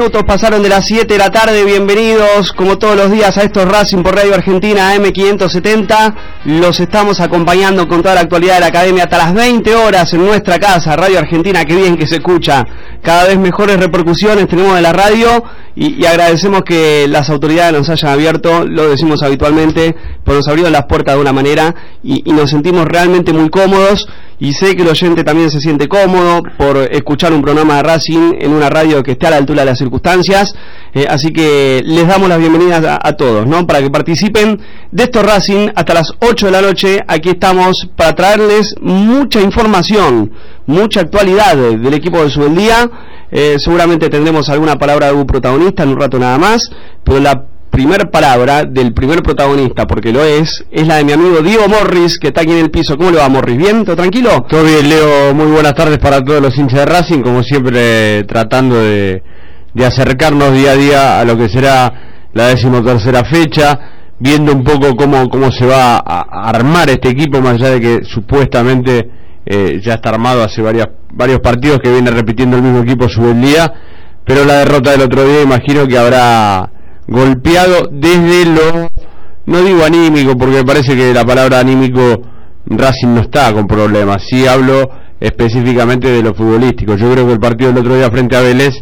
minutos pasaron de las 7 de la tarde, bienvenidos como todos los días a estos Racing por Radio Argentina M570. Los estamos acompañando con toda la actualidad de la academia hasta las 20 horas en nuestra casa, Radio Argentina, qué bien que se escucha. Cada vez mejores repercusiones tenemos de la radio y, agradecemos que las autoridades nos hayan abierto, lo decimos habitualmente, pero nos abrieron las puertas de una manera y, nos sentimos realmente muy cómodos y sé que el oyente también se siente cómodo por escuchar un programa de Racing en una radio que esté a la altura de las circunstancias. Eh, así que les damos las bienvenidas a, todos, ¿no? Para que participen de estos Racing hasta las 8 de la noche. Aquí estamos para traerles mucha información, mucha actualidad del equipo de Subeldía. Eh, seguramente tendremos alguna palabra de algún protagonista en un rato nada más, pero la primer palabra del primer protagonista, porque lo es, es la de mi amigo Diego Morris, que está aquí en el piso. ¿Cómo le va, Morris? ¿Bien? ¿Todo tranquilo? Todo bien, Leo. Muy buenas tardes para todos los hinchas de Racing, como siempre tratando de, de acercarnos día a día a lo que será la decimotercera fecha, viendo un poco cómo, cómo se va a armar este equipo, más allá de que supuestamente eh, ya está armado hace varias, varios partidos que viene repitiendo el mismo equipo su buen día, pero la derrota del otro día imagino que habrá golpeado desde lo, no digo anímico, porque me parece que la palabra anímico Racing no está con problemas, sí hablo específicamente de lo futbolístico. Yo creo que el partido del otro día frente a Vélez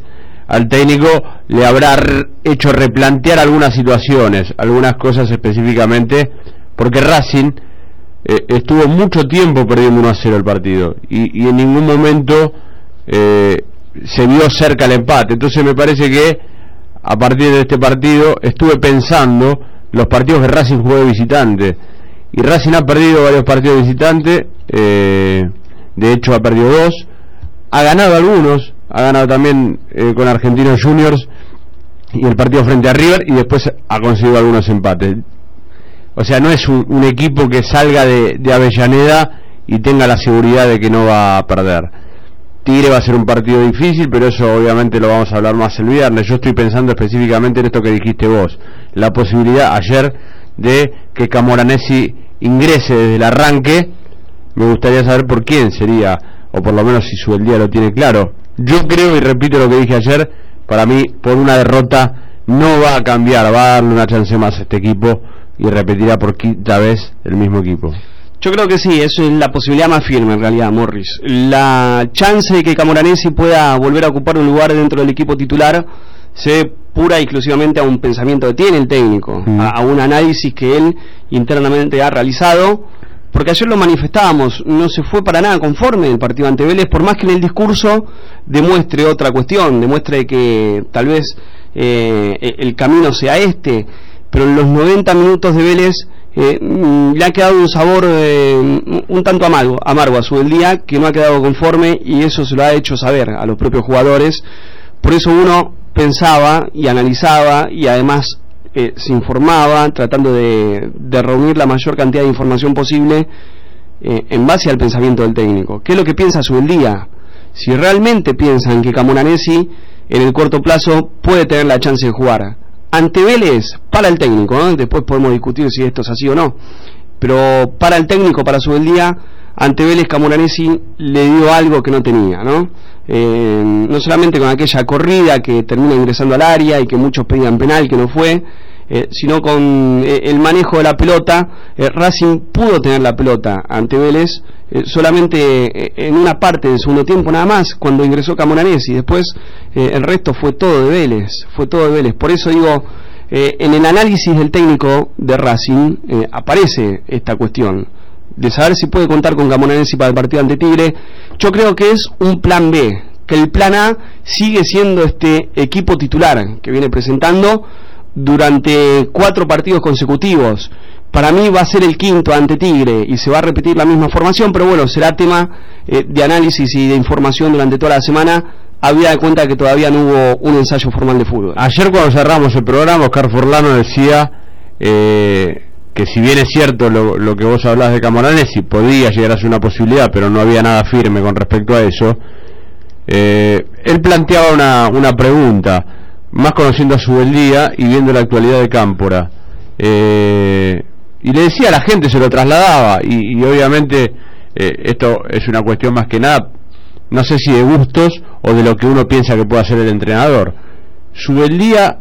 al técnico le habrá hecho replantear algunas situaciones, algunas cosas específicamente, porque Racing eh, estuvo mucho tiempo perdiendo 1 a 0 el partido y, y en ningún momento eh, se vio cerca el empate. Entonces me parece que a partir de este partido estuve pensando los partidos que Racing jugó de visitante. Y Racing ha perdido varios partidos de visitante, eh, de hecho ha perdido dos, ha ganado algunos, ha ganado también eh, con Argentinos Juniors y el partido frente a River y después ha conseguido algunos empates. O sea, no es un, equipo que salga de, de Avellaneda y tenga la seguridad de que no va a perder. Tigre va a ser un partido difícil, pero eso obviamente lo vamos a hablar más el viernes. Yo estoy pensando específicamente en esto que dijiste vos, la posibilidad ayer de que Camoranesi ingrese desde el arranque. Me gustaría saber por quién sería, o por lo menos si su el día lo tiene claro. Yo creo, y repito lo que dije ayer, para mí por una derrota no va a cambiar, va a darle una chance más a este equipo y repetirá por quinta vez el mismo equipo. Yo creo que sí, eso es la posibilidad más firme en realidad, Morris. La chance de que Camoranesi pueda volver a ocupar un lugar dentro del equipo titular se ve pura y exclusivamente a un pensamiento que tiene el técnico, mm. a, a, un análisis que él internamente ha realizado, porque ayer lo manifestábamos, no se fue para nada conforme el partido ante Vélez, por más que en el discurso demuestre otra cuestión, demuestre que tal vez eh, el camino sea este, pero en los 90 minutos de Vélez eh, le ha quedado un sabor eh, un tanto amargo, amargo a su del día que no ha quedado conforme y eso se lo ha hecho saber a los propios jugadores. Por eso uno pensaba y analizaba y además eh, se informaba tratando de, de, reunir la mayor cantidad de información posible eh, en base al pensamiento del técnico. ¿Qué es lo que piensa su del día? Si realmente piensan que Camoranesi en el corto plazo puede tener la chance de jugar ante Vélez, para el técnico, después podemos discutir si esto es así o no, pero para el técnico, para su día, ante Vélez Camoranesi le dio algo que no tenía, ¿no? Eh, no solamente con aquella corrida que termina ingresando al área y que muchos pedían penal, que no fue, eh, sino con eh, el manejo de la pelota. Racing pudo tener la pelota ante Vélez solamente en una parte del segundo tiempo nada más, cuando ingresó Camoranesi. Después el resto fue todo de Vélez, fue todo de Vélez. Por eso digo, en el análisis del técnico de Racing aparece esta cuestión de saber si puede contar con Camoranesi para el partido ante Tigre. Yo creo que es un plan B, que el plan A sigue siendo este equipo titular que viene presentando durante cuatro partidos consecutivos. Para mí va a ser el quinto ante Tigre y se va a repetir la misma formación, pero bueno, será tema eh, de análisis y de información durante toda la semana. Había de cuenta que todavía no hubo un ensayo formal de fútbol. Ayer cuando cerramos el programa, Oscar Forlano decía eh, que si bien es cierto lo, que vos hablás de Camoranes, si podía llegar a ser una posibilidad, pero no había nada firme con respecto a eso, eh, él planteaba una, una pregunta, más conociendo a su día y viendo la actualidad de Cámpora. Eh, y le decía a la gente, se lo trasladaba, y, obviamente eh, esto es una cuestión más que nada, no sé si de gustos o de lo que uno piensa que puede hacer el entrenador. Subeldía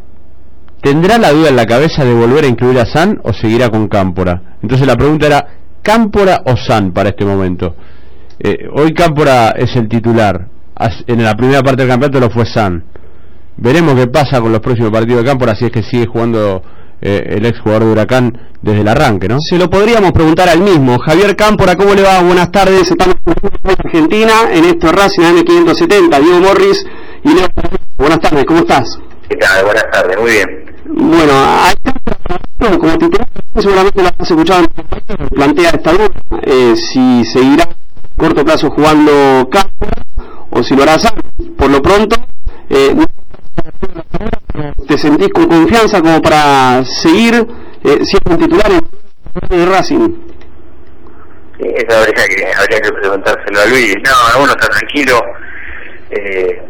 tendrá la duda en la cabeza de volver a incluir a San o seguirá con Cámpora. Entonces la pregunta era, ¿Cámpora o San para este momento? hoy Cámpora es el titular, en la primera parte del campeonato lo fue San. Veremos qué pasa con los próximos partidos de campo, así es que sigue jugando eh, el ex jugador de Huracán desde el arranque, ¿no? Se lo podríamos preguntar al mismo. Javier Cámpora, ¿cómo le va? Buenas tardes. Estamos en Argentina, en esto Racing M570, Diego Morris y Leo. Buenas tardes, ¿cómo estás? ¿Qué tal? Buenas tardes, muy bien. Bueno, como titular, seguramente lo has escuchado, plantea esta duda, eh, si seguirá a corto plazo jugando Cámpora o si lo harás por lo pronto eh, te sentís con confianza como para seguir eh, siendo titular en el Racing. Eso habría que, habría que preguntárselo a Luis. No, uno está tranquilo eh,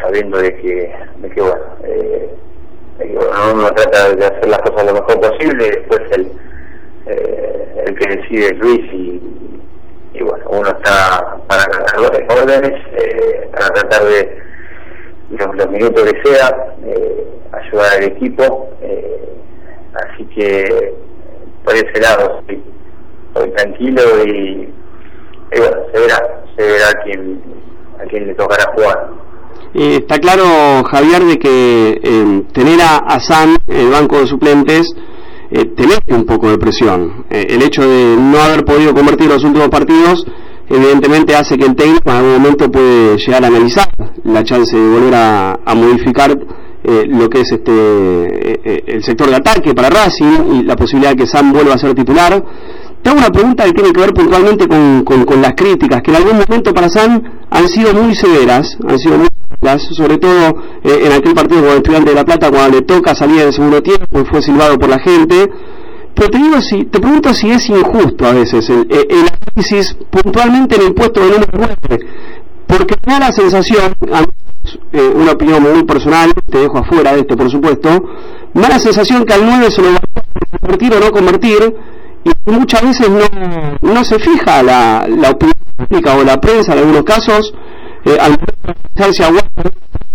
sabiendo de que, de que bueno eh, uno trata de hacer las cosas lo mejor posible después el eh, el que decide es Luis y, y bueno, uno está para los órdenes, eh, para tratar de los, minutos que sea, eh, ayudar al equipo, eh, así que por ese lado estoy, tranquilo y, bueno, se verá, se verá a quién, a quién le tocará jugar. está claro, Javier, de que tener a, a San en el banco de suplentes eh, te un poco de presión. Eh, el hecho de no haber podido convertir los últimos partidos, evidentemente hace que el técnico en algún momento puede llegar a analizar la chance de volver a, modificar eh, lo que es este eh, el sector de ataque para Racing y la posibilidad de que Sam vuelva a ser titular. Te hago una pregunta que tiene que ver puntualmente con, con, las críticas, que en algún momento para Sam han sido muy severas, han sido muy sobre todo eh, en aquel partido con el Estudiante de La Plata, cuando le toca salir en segundo tiempo y fue silbado por la gente. Pero te, digo si, te pregunto si es injusto a veces el, análisis puntualmente en el puesto de número 9, porque me da la sensación, eh, una opinión muy personal, te dejo afuera de esto por supuesto, me da la sensación que al 9 se lo va a convertir o no convertir, y muchas veces no, no se fija la, la opinión pública o la prensa en algunos casos eh, al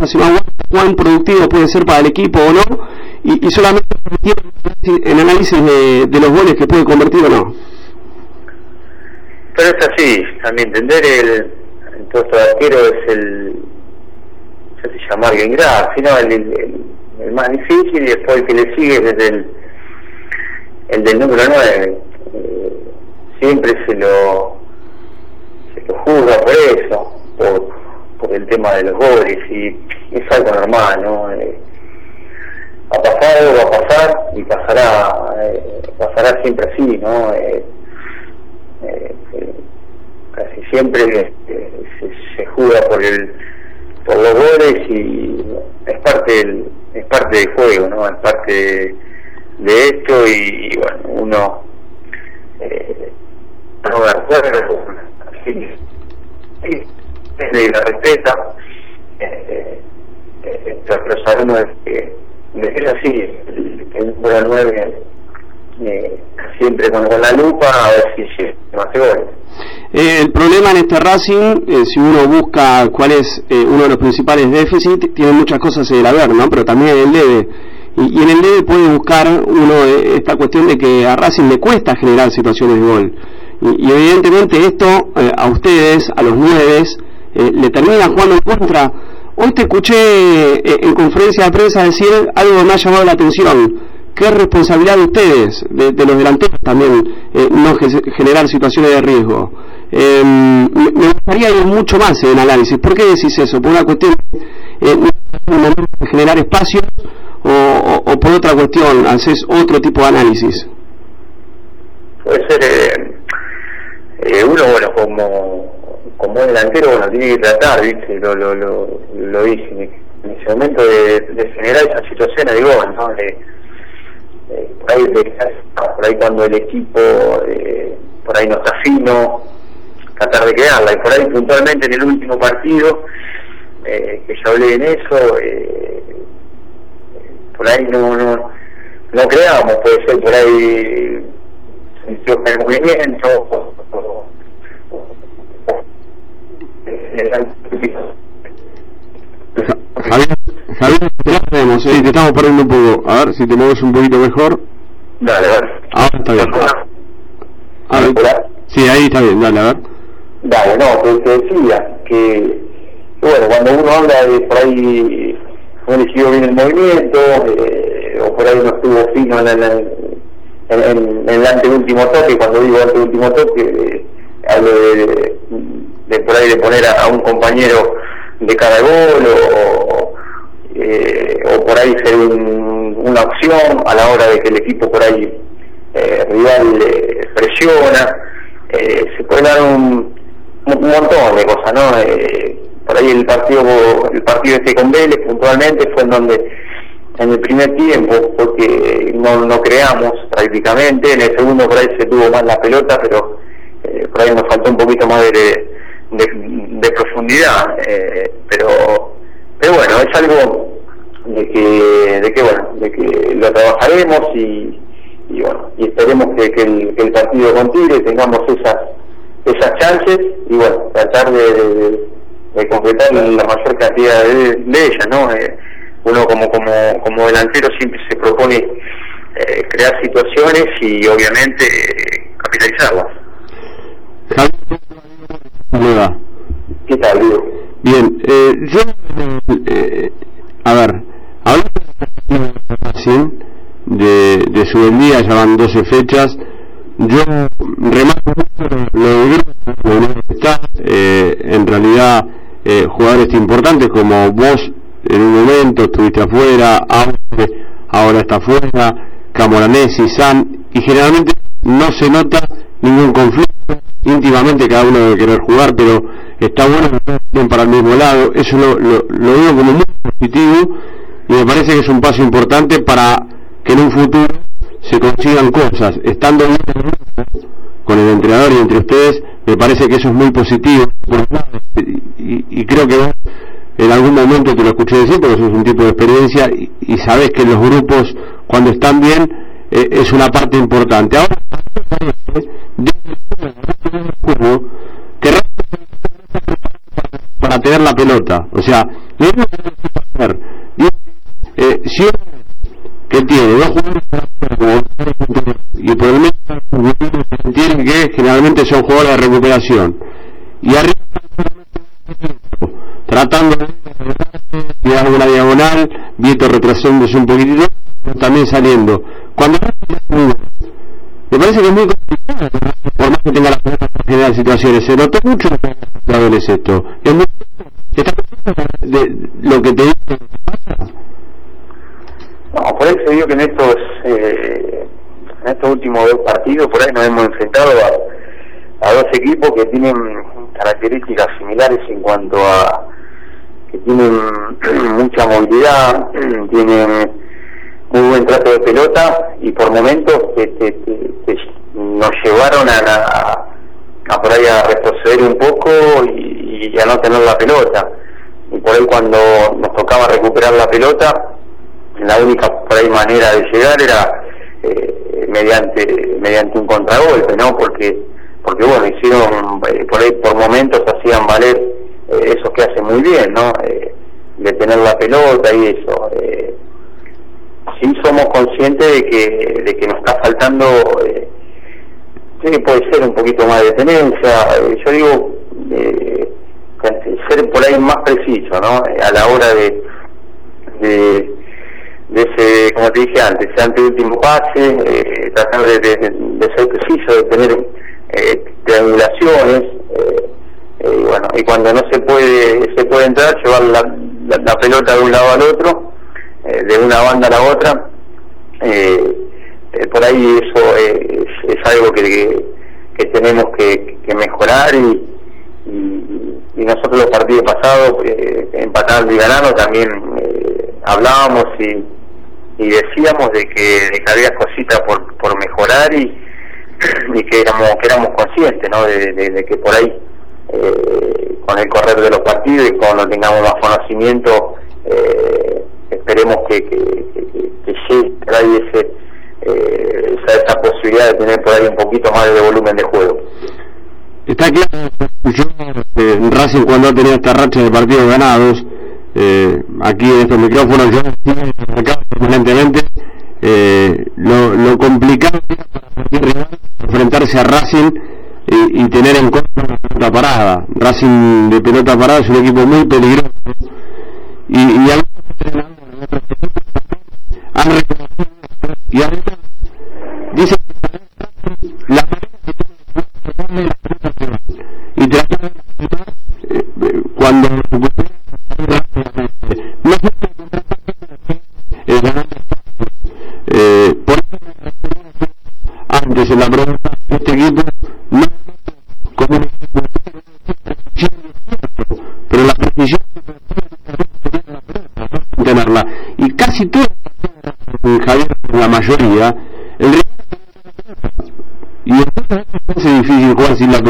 si cuán productivo puede ser para el equipo o no, y, solamente en análisis de, los goles que puede convertir o no. Pero es así, a mi entender el, puesto de arquero es el, no sé si llamar bien grave, sino el, el, más difícil y después el que le sigue es el, el del número 9. Eh, siempre se lo, se lo juzga por eso, por, por el tema de los goles y es algo normal, ¿no? Eh, ha pasado, va a pasar y pasará, eh, pasará siempre así, ¿no? Eh, eh, eh casi siempre se, se juega por el por los goles y es parte del, es parte del juego, ¿no? Es parte de, esto y, bueno, uno eh, no me acuerdo, sí, y la respeta, eh, eh, pero sabemos que es así, el número 9 eh, siempre con, la lupa a ver si hace goles. Eh, el problema en este Racing, eh, si uno busca cuál es eh, uno de los principales déficits, tiene muchas cosas de haber, ¿no? Pero también el debe. Y, en el debe puede buscar uno eh, esta cuestión de que a Racing le cuesta generar situaciones de gol. Y, evidentemente esto a ustedes, a los nueve, le termina jugando en contra. Hoy te escuché en conferencia de prensa decir algo que me ha llamado la atención. ¿Qué responsabilidad de ustedes, de, los delanteros también, no generar situaciones de riesgo? Em, me gustaría ir mucho más en análisis. ¿Por qué decís eso? Por una cuestión de generar espacios o, por otra cuestión, haces otro tipo de análisis? Puede ser, eh, eh, uno, bueno, como, como delantero, bueno, tiene que tratar, ¿viste? Lo, lo, lo, dice, en ese momento de, generar esas situaciones, digo, ¿no? Eh, por, ahí, por ahí cuando el equipo, por ahí no está fino, tratar de quedarla, y por ahí puntualmente en el último partido, que ya hablé en eso, por ahí no, no, no creamos, puede ser por ahí el movimiento. Javier, Javier, sí, te estamos perdiendo un poco. A ver si te mueves un poquito mejor. Dale, dale. Ahora está bien. A ver. Sí, ahí está bien, dale, a ver. Dale, no, pues te decía que, bueno, cuando uno habla de por ahí no eligió bien el movimiento, eh, o por ahí no estuvo fino en, el, en, el anteúltimo toque, cuando digo anteúltimo toque, eh, hablo de, de, por ahí de poner a, un compañero de cada gol, o, eh, o por ahí ser una opción a la hora de que el equipo por ahí rival presiona, se puede dar un, un montón de cosas, ¿no? por ahí el partido el partido este con Vélez puntualmente fue en donde en el primer tiempo porque no, no creamos prácticamente en el segundo por ahí se tuvo más la pelota pero eh, por ahí nos faltó un poquito más de, de, profundidad eh, pero pero bueno es algo de que de que bueno de que lo trabajaremos y, y bueno y esperemos que, el, que el partido con Tigre tengamos esas esas chances y bueno tratar de de completar la mayor cantidad de, ellas, ¿no? Eh, uno como, como, como delantero siempre se propone eh, crear situaciones y obviamente eh, capitalizarlas. Bien, eh, yo, eh, a ver, hablando de, de su día, ya van 12 fechas, yo remarco lo de está, eh, en realidad eh, jugadores importantes como vos en un momento estuviste afuera, ahora está afuera, Camoranesi, San, y generalmente no se nota ningún conflicto, íntimamente cada uno debe querer jugar, pero está bueno que para el mismo lado, eso lo, lo, lo veo como muy positivo y me parece que es un paso importante para que en un futuro se consigan cosas, estando bien con el entrenador y entre ustedes, me parece que eso es muy positivo. Y, creo que en algún momento te lo escuché decir, porque eso es un tipo de experiencia y, sabes que los grupos, cuando están bien, eh, es una parte importante. Ahora, para tener la pelota, o sea, lo que hacer, eh, si que tiene dos jugadores y por el medio tienen que generalmente son jugadores de recuperación. Y arriba tratando de dar una diagonal Vieto retrasándose un poquitito también saliendo. Cuando me parece que es muy complicado que tenga la fuerza para generar situaciones. Se notó mucho en esto es muy, de lo que te dice no, por eso digo que en estos, eh, en estos últimos dos partidos, por ahí nos hemos enfrentado a, a dos equipos que tienen características similares en cuanto a que tienen mucha movilidad, tienen muy buen trato de pelota y por momentos nos llevaron a, a, por ahí a retroceder un poco y, y, a no tener la pelota. Y por ahí cuando nos tocaba recuperar la pelota, la única por ahí manera de llegar era eh, mediante mediante un contragolpe, ¿no? Porque porque bueno hicieron eh, por ahí por momentos hacían valer eh, eso que hace muy bien, ¿no? de tener la pelota y eso. sí somos conscientes de que, de que nos está faltando, eh, sí, puede ser un poquito más de tenencia, eh, yo digo, eh, ser por ahí más preciso, ¿no? A la hora de, de, ese, como te dije antes, ese anteúltimo pase, eh, tratar de, ser preciso, de tener eh, triangulaciones, eh, y bueno, y cuando no se puede, se puede entrar, llevar la, la, pelota de un lado al otro, de una banda a la otra, eh, eh por ahí eso es, algo que, que, tenemos que, que mejorar y, y, nosotros los partidos pasados, eh, empatando y ganando, también eh, hablábamos y, y decíamos de que, de que había cositas por, por mejorar y, que éramos que éramos conscientes ¿no? de, que por ahí eh, con el correr de los partidos y cuando tengamos más conocimiento eh, esperemos que, que, que, ese, eh, esa, posibilidad de tener por ahí un poquito más de volumen de juego. Está claro, eh, Racing cuando ha tenido esta racha de partidos ganados, eh, aquí en estos micrófonos, yo permanentemente, eh, lo, lo complicado es enfrentarse a Racing y, y tener en cuenta la pelota parada. Racing de pelota parada es un equipo muy peligroso y, y algunos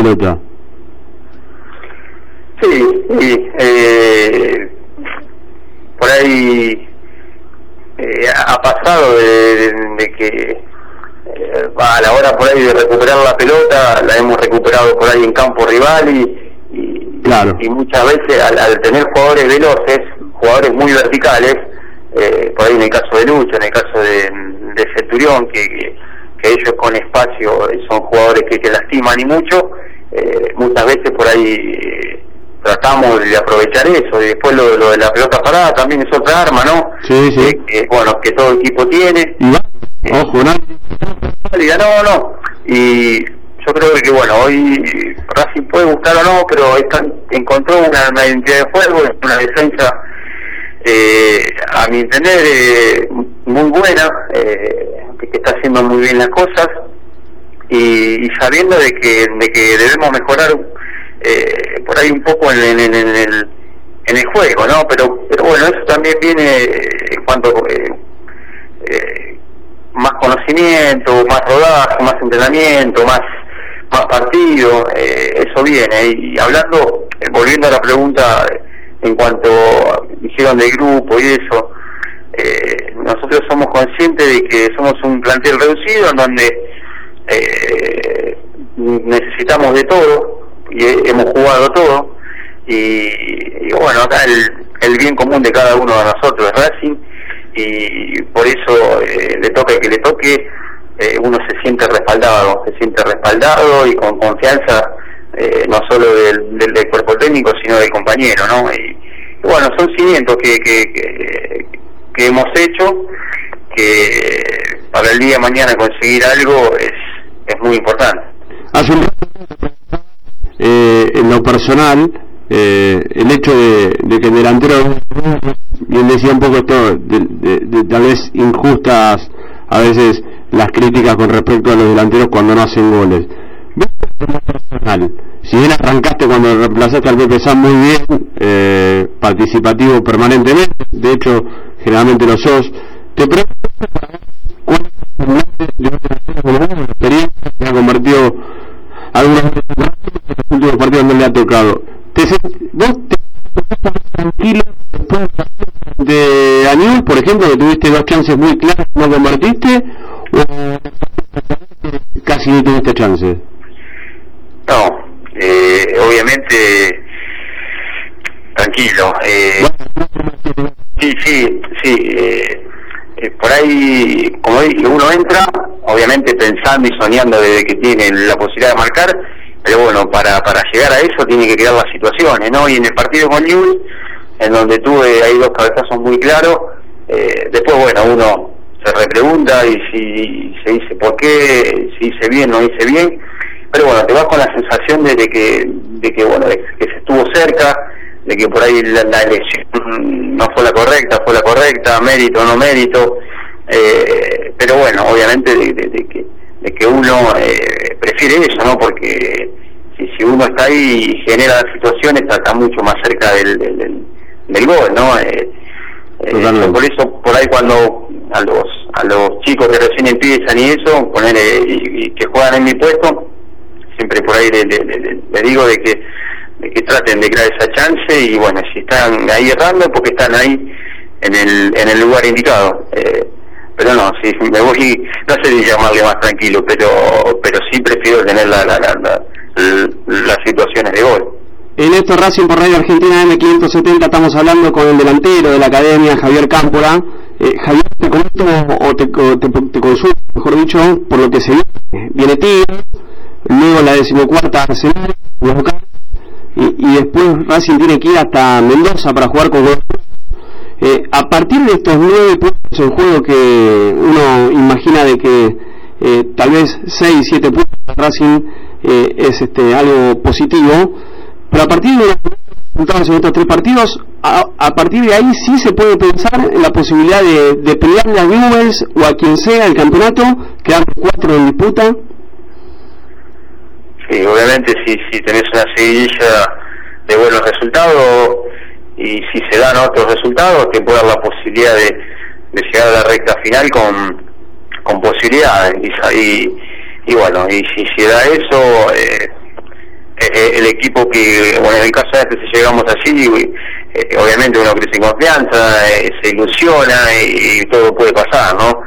pelota sí, sí eh, por ahí eh, ha pasado de que eh, a la hora por ahí de recuperar la pelota, la hemos recuperado por ahí en campo rival y, y, claro. y muchas veces al, al, tener jugadores veloces, jugadores muy verticales, eh, por ahí en el caso de Lucho, en el caso de, de Centurión, que, que, que, ellos con espacio son jugadores que, que lastiman y mucho, eh, muchas veces por ahí eh, tratamos de aprovechar eso y después lo, lo, de la pelota parada también es otra arma, ¿no? Sí, sí. Eh, que, bueno, que todo equipo tiene. Y va, ojo, ¿no? No, no. Y yo creo que, bueno, hoy Racing puede gustar o no, pero está, encontró una, una, identidad de juego, una defensa, eh, a mi entender, eh, muy buena, eh, que está haciendo muy bien las cosas y, y sabiendo de que, de que debemos mejorar eh, por ahí un poco en, en, en, el en el juego, ¿no? Pero pero bueno, eso también viene en cuanto eh, eh, más conocimiento, más rodaje, más entrenamiento, más más partido, eh, eso viene. Y hablando, eh, volviendo a la pregunta en cuanto dijeron del grupo y eso, eh, nosotros somos conscientes de que somos un plantel reducido en donde eh, necesitamos de todo, y hemos jugado todo y, bueno acá el, el, bien común de cada uno de nosotros es Racing y por eso eh, le toque que le toque eh, uno se siente respaldado se siente respaldado y con confianza eh, no solo del, del, del, cuerpo técnico sino del compañero no y, y bueno son cimientos que, que, que, que hemos hecho que para el día de mañana conseguir algo es es muy importante hace un eh, en lo personal, eh, el hecho de, de, que el delantero, bien decía un poco esto, de, de, de, tal vez injustas a veces las críticas con respecto a los delanteros cuando no hacen goles. Personal, si bien arrancaste cuando reemplazaste al Pepe San muy bien, eh, participativo permanentemente, de hecho generalmente lo sos, te pregunto la experiencia que ha convertido algunos últimos partidos donde le ha tocado. ¿Te, ¿Vos te tranquilo después de Aníbal, por ejemplo, que tuviste dos chances muy claras no convertiste? ¿O casi no tuviste chance? No, eh, obviamente tranquilo. Eh, sí, sí, sí. Eh, por ahí, como uno entra, obviamente pensando y soñando desde que tiene la posibilidad de marcar, pero bueno, para, para llegar a eso tiene que crear las situaciones, ¿no? Y en el partido con Newell, en donde tuve ahí dos cabezazos muy claros, eh, después, bueno, uno se repregunta y si se dice por qué, si hice bien, no hice bien, pero bueno, te vas con la sensación de, que, de que, bueno, de que se estuvo cerca, de que por ahí la, elección no fue la correcta, fue la correcta, mérito o no mérito, eh, pero bueno, obviamente de, que, de que uno eh, prefiere eso, ¿no? Porque si, si uno está ahí y genera situaciones, está, mucho más cerca del, del, gol, ¿no? Eh, eh por eso, por ahí cuando a los a los chicos que recién empiezan y eso, poner y, que juegan en mi puesto, siempre por ahí le, digo de que que traten de crear esa chance y bueno, si están ahí errando, porque están ahí en el, en el lugar indicado. Eh, pero no, si me voy, no sé si llamarle más tranquilo, pero pero sí prefiero tener la, la, las situaciones de gol. En esto Racing por Radio Argentina M570 estamos hablando con el delantero de la academia, Javier Cámpora. Eh, Javier, te comento o te, te, consulto, mejor dicho, por lo que se viene. Viene Tigre, luego la decimocuarta Arsenal, y, y después Racing tiene que ir hasta Mendoza para jugar con eh, a partir de estos nueve puntos en juego que uno imagina de que eh, tal vez seis, siete puntos Racing eh, es este algo positivo, pero a partir de los resultados en estos tres partidos, a, partir de ahí sí se puede pensar en la posibilidad de, de pelearle a Newells o a quien sea el campeonato, quedar cuatro en disputa. Sí, obviamente si, si tenés una seguidilla de buenos resultados y si se dan otros resultados te puede dar la posibilidad de, llegar a la recta final con, con posibilidades. Y, y, bueno y si se da eso eh, eh, eh, el equipo que bueno en el caso de este si llegamos allí obviamente uno crece en confianza se ilusiona y, todo puede pasar no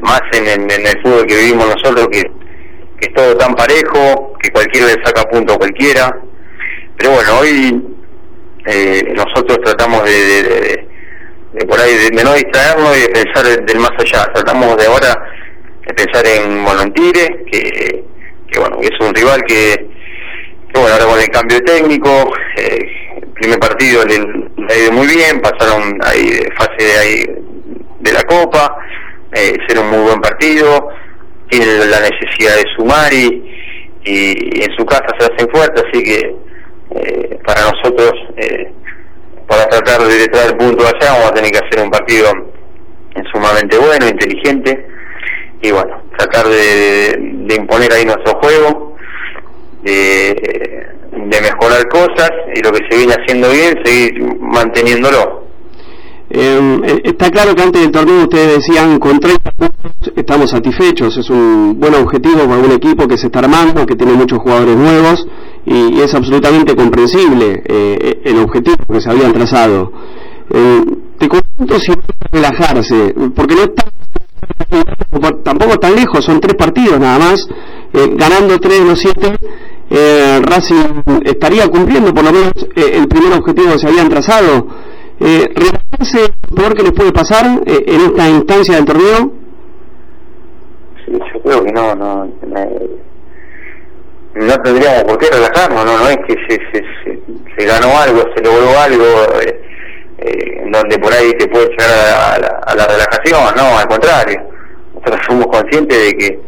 más en, en, el fútbol que vivimos nosotros que, que es todo tan parejo que cualquiera le saca punto a cualquiera pero bueno hoy eh, nosotros tratamos de, de, por ahí de, no distraernos y de pensar del más allá. Tratamos de ahora de pensar en Monontire, que, que bueno, es un rival que, bueno, ahora con el cambio técnico, eh, el primer partido le, ha ido muy bien, pasaron ahí de fase de ahí de la Copa, eh, hicieron un muy buen partido, tienen la necesidad de sumar y, y en su casa se hacen fuertes, así que eh, para nosotros, eh, para tratar de traer el punto allá, vamos a tener que hacer un partido sumamente bueno, inteligente, y bueno, tratar de, imponer ahí nuestro juego, de mejorar cosas, y lo que se viene haciendo bien, seguir manteniéndolo. Em, eh, está claro que antes del torneo ustedes decían con 30 puntos estamos satisfechos, es un buen objetivo para un equipo que se está armando, que tiene muchos jugadores nuevos y, es absolutamente comprensible eh, el objetivo que se habían trazado. Eh, te comento si relajarse, porque no está tampoco tan lejos, son tres partidos nada más, eh, ganando tres de los siete, Racing estaría cumpliendo por lo menos el primer objetivo que se habían trazado eh, ¿Relajarse lo peor que les puede pasar eh, en esta instancia del torneo? Sí, yo creo que no, no, no tendríamos por qué relajarnos, no, no es que se, se, se, ganó algo, se logró algo eh, eh, donde por ahí te puede llegar a, la, a la relajación, no, al contrario, nosotros somos conscientes de que,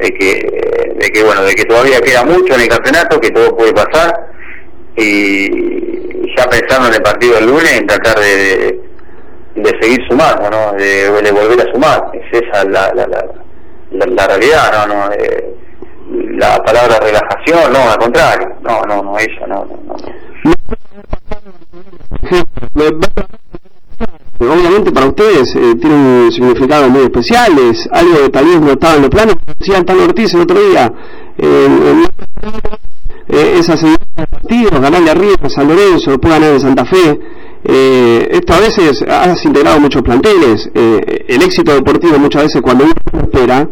de que, de que bueno, de que todavía queda mucho en el campeonato, que todo puede pasar y ya pensando en el partido del lunes, en tratar de, de, seguir sumando, ¿no? De, volver a sumar. Es esa la, la, la, la realidad, ¿no? no eh, la palabra relajación, no, al contrario. No, no, no, ella, no, no. no. Obviamente para ustedes eh, tiene un significado muy especial, es algo que tal vez no estaba en los planes, decía Tan Ortiz el otro día, eh, esa de partidos, ganarle arriba a San Lorenzo, después ganar en Santa Fe. Eh, esto a veces has integrado muchos planteles. Eh, el éxito deportivo muchas veces cuando uno espera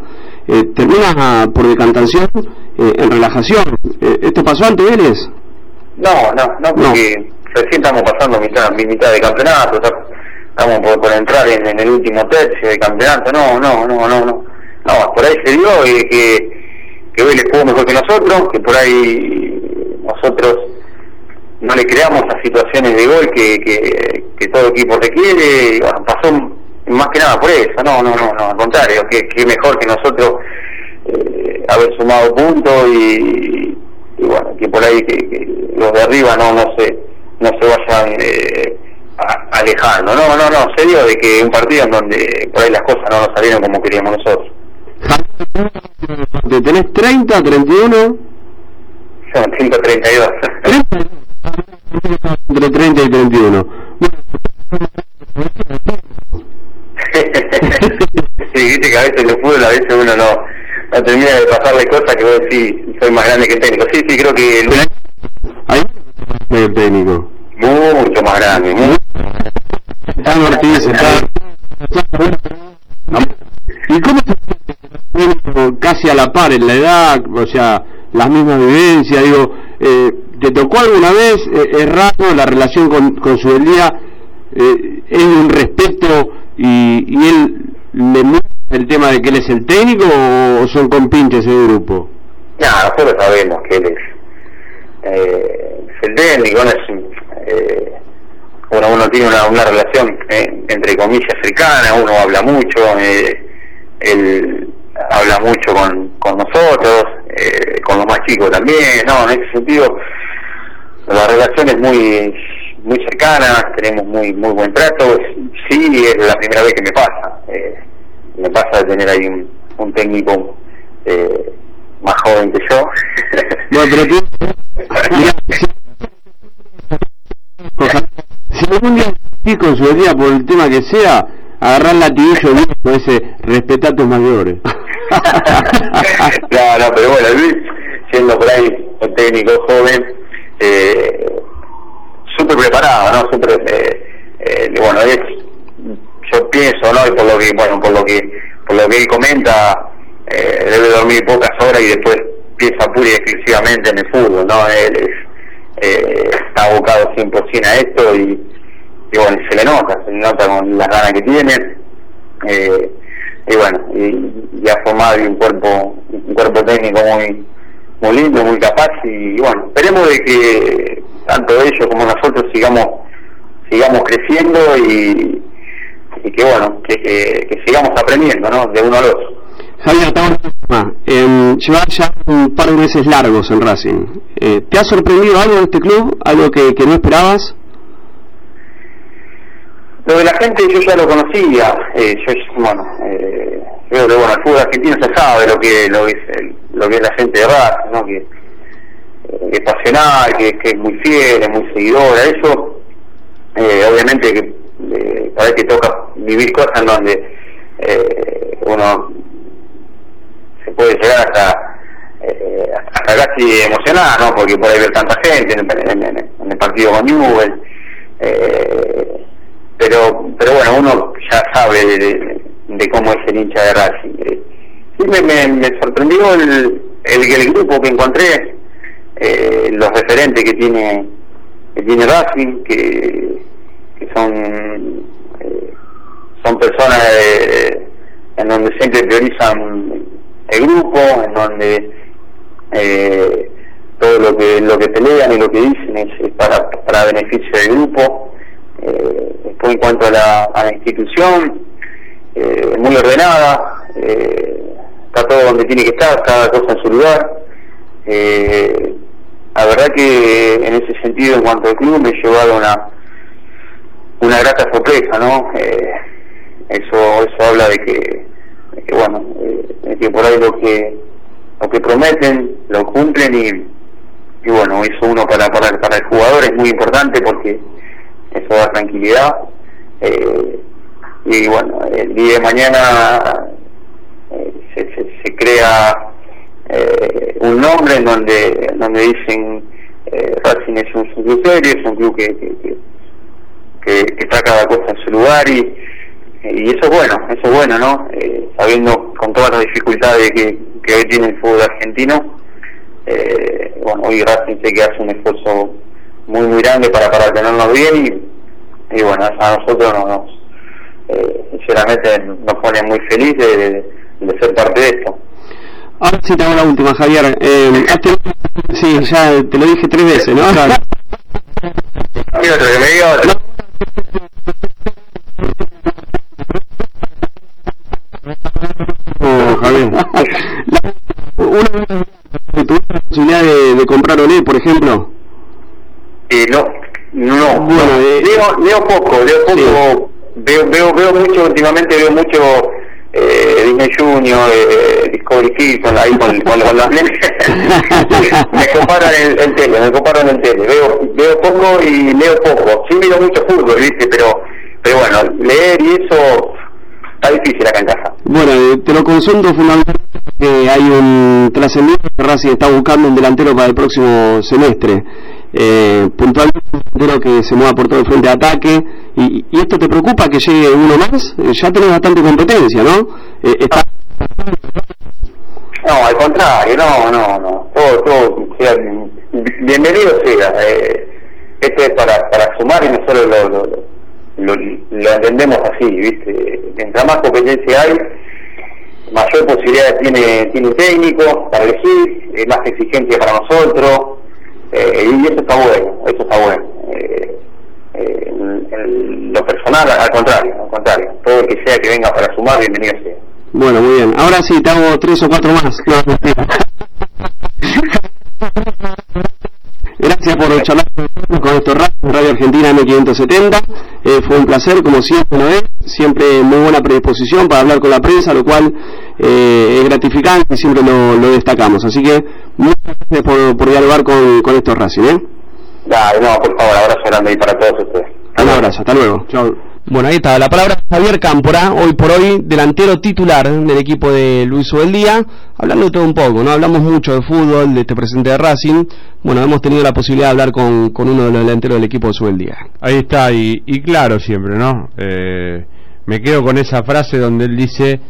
eh, termina por decantación en relajación. ¿Esto pasó antes Vélez? No, no, no, porque recién estamos pasando mitad, mitad de campeonato, estamos por, entrar en, el último tercio del campeonato, no, no, no, no, no, no, por ahí se dio eh, que, que Vélez jugó mejor que nosotros, que por ahí nosotros no le creamos las situaciones de gol que, que, todo equipo requiere, y, pasó más que nada por eso, no, no, no, no al contrario, que, que mejor que nosotros eh, haber sumado puntos y, bueno, que por ahí que, los de arriba no, no se, no se vayan eh, alejando, no, no, no, se dio de que un partido en donde por ahí las cosas no nos salieron como queríamos nosotros. ¿Tenés 30, 31? Son 132. Entre 30 y 31. sí, viste que a veces lo fútbol, a veces uno no, no termina de pasarle cosas que vos decís, soy más grande que el técnico. Sí, sí, creo que... El... Ahí el técnico. Mucho más grande. Mucho... Está Ortiz, está... ¿Y cómo se casi a la par en la edad, o sea, las mismas vivencias, digo, eh, ¿te tocó alguna vez, eh, es raro, la relación con, con su día eh, es un respeto y, y él le muestra el tema de que él es el técnico o son compinches ese grupo? Ya, nosotros sabemos que él es, eh, el técnico, no es, eh, uno, uno tiene una, una relación eh, entre comillas cercana, uno habla mucho, eh, él habla mucho con, con nosotros, eh, con los más chicos también, no, en ese sentido la relación es muy muy cercana, tenemos muy muy buen trato, sí es la primera vez que me pasa, eh, me pasa de tener ahí un, un técnico eh, más joven que yo. Bueno, pero tú, si algún día con su día por el tema que sea, agarrar la latiguillo con ese respetar tus mayores. No, no, pero bueno, Luis, siendo por ahí un técnico joven, eh, súper preparado, ¿no? Súper, eh, eh, bueno, yo pienso, ¿no? Y por lo que, bueno, por lo que, por lo que él comenta, eh, debe dormir pocas horas y después piensa pura y exclusivamente en el fútbol, ¿no? Él es, está abocado 100% a esto y, y, bueno, se le nota, se le nota con las ganas que tiene. Eh, y bueno, y, ha formado un cuerpo, un cuerpo técnico muy, muy lindo, muy capaz y, bueno, esperemos de que tanto ellos como nosotros sigamos sigamos creciendo y, y que bueno, que, que, sigamos aprendiendo, ¿no? De uno al otro. Javier, eh, llevar ya un par de meses largos en Racing. Eh, ¿Te ha sorprendido algo de este club? ¿Algo que, que no esperabas? Lo de la gente yo ya lo conocía, eh, yo, bueno, eh, creo que bueno, el fútbol argentino se sabe lo que, lo que, es, lo que es la gente de Racing, ¿no? que, eh, que es pasional, que, que, es muy fiel, es muy seguidora, eso, eh, obviamente que eh, cada que toca vivir cosas en donde eh, uno se puede llegar hasta eh, hasta casi emocionar, ¿no? Porque puede ver tanta gente en, el partido con Newell, eh, pero pero bueno, uno ya sabe de, cómo es el hincha de Racing. Eh, sí me, sorprendió el, el, grupo que encontré, eh, los referentes que tiene que tiene Racing, que, que son son personas en donde siempre priorizan el grupo, en donde eh, todo lo que lo que pelean y lo que dicen es, para, para beneficio del grupo. Eh, en cuanto a la, a la institución, eh, muy ordenada, eh, está todo donde tiene que estar, cada cosa en su lugar. Eh, la verdad que en ese sentido, en cuanto al club, me he llevado una una grata sorpresa, ¿no? Eso eso habla de que, bueno, eh, que por ahí lo que lo que prometen lo cumplen y, y bueno, eso uno para, para, para el jugador es muy importante porque eso da tranquilidad eh, y bueno, el día de mañana eh, se, se, se, crea eh, un nombre en donde, donde dicen eh, Racing es un, club serio, es un club que, que, que, que, está cada cosa en su lugar y y eso es bueno, eso es bueno, ¿no? Sabiendo con todas las dificultades que, que hoy tiene el fútbol argentino, eh, bueno, hoy Racing sé que hace un esfuerzo muy, muy grande para, para tenernos bien y, bueno, a nosotros nos, sinceramente nos pone muy feliz de, ser parte de esto. Ahora sí te hago la última, Javier. Eh, sí, ya te lo dije tres veces, ¿no? Claro. otro, que me diga otro. No, Javier. Una la posibilidad de, de comprar Olé, por ejemplo? Eh, no, no. Bueno, eh, leo, poco, leo poco. Veo, veo, veo mucho, últimamente veo mucho eh, Disney Junior, eh, Discovery Kids, ahí con, con, con las me comparan el, el, tele, me comparan el tele. Veo, veo poco y leo poco. Sí miro mucho fútbol, ¿viste? Pero, pero bueno, leer y eso está difícil acá en casa. Bueno, eh, te lo consulto fundamentalmente que hay un trascendiente que Racing está buscando un delantero para el próximo semestre. Eh, puntualmente que se mueva por todo el frente de ataque. ¿Y, esto te preocupa que llegue uno más? Eh, ya tenés bastante competencia, ¿no? Eh, está... No, al contrario, no, no, no. Todo, todo, bienvenido sea. Eh, esto es para, para sumar y nosotros lo, lo, lo, lo entendemos así, ¿viste? Mientras más competencia hay, mayor posibilidad tiene, tiene un técnico para elegir, más exigencia para nosotros, eh, y eso está bueno, eso está bueno. Eh, en, lo personal, al contrario, al contrario, todo el que sea que venga para sumar, bienvenido sea. Bueno, muy bien. Ahora sí, te hago tres o cuatro más. Gracias por charlar con estos Radio, Radio Argentina M570. Eh, fue un placer, como siempre, ¿no es? Siempre muy buena predisposición para hablar con la prensa, lo cual eh, es gratificante y siempre lo, lo, destacamos. Así que muchas gracias por, por dialogar con, con estos Racing, ¿eh? Dale, no, por favor, abrazo grande para todos ustedes. Un abrazo, hasta luego. Chao. Bueno, ahí está, la palabra Javier Cámpora, hoy por hoy delantero titular del equipo de Luis Ubeldía, hablando todo un poco, ¿no? Hablamos mucho de fútbol, de este presente de Racing, bueno, hemos tenido la posibilidad de hablar con, con uno de los delanteros del equipo de Subeldía. Ahí está, y, y claro siempre, ¿no? Eh, me quedo con esa frase donde él dice,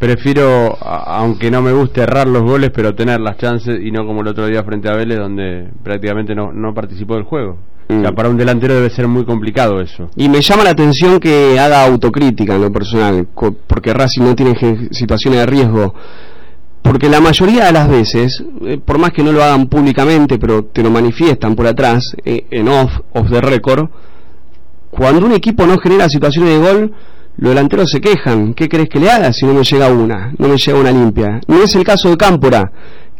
prefiero, aunque no me guste errar los goles, pero tener las chances y no como el otro día frente a Vélez donde prácticamente no, no participó del juego. O sea, mm. para un delantero debe ser muy complicado eso. Y me llama la atención que haga autocrítica en lo personal, porque Racing no tiene situaciones de riesgo. Porque la mayoría de las veces, eh, por más que no lo hagan públicamente, pero te lo manifiestan por atrás, eh, en off, off the record, cuando un equipo no genera situaciones de gol, los delanteros se quejan. ¿Qué crees que le haga si no me llega una? No me llega una limpia. No es el caso de Cámpora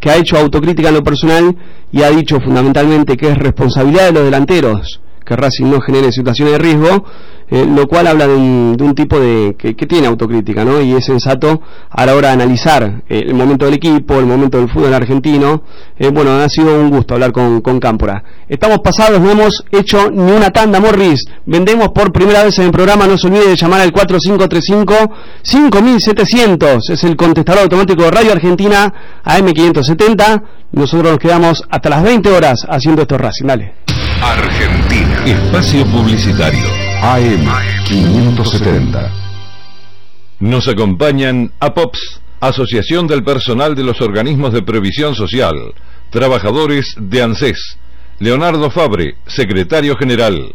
que ha hecho autocrítica en lo personal y ha dicho fundamentalmente que es responsabilidad de los delanteros que Racing no genere situaciones de riesgo, eh, lo cual habla de un, tipo de que, tiene autocrítica, ¿no? Y es sensato a la hora de analizar eh, el momento del equipo, el momento del fútbol argentino. Eh, bueno, ha sido un gusto hablar con, Cámpora. Estamos pasados, no hemos hecho ni una tanda, Morris. Vendemos por primera vez en el programa, no se olvide de llamar al 4535-5700. Es el contestador automático de Radio Argentina AM570. Nosotros nos quedamos hasta las 20 horas haciendo estos Racing. Dale. Argentina. Espacio Publicitario. AM 570. Nos acompañan APOPS, Asociación del Personal de los Organismos de Previsión Social, Trabajadores de ANSES, Leonardo Fabre, Secretario General.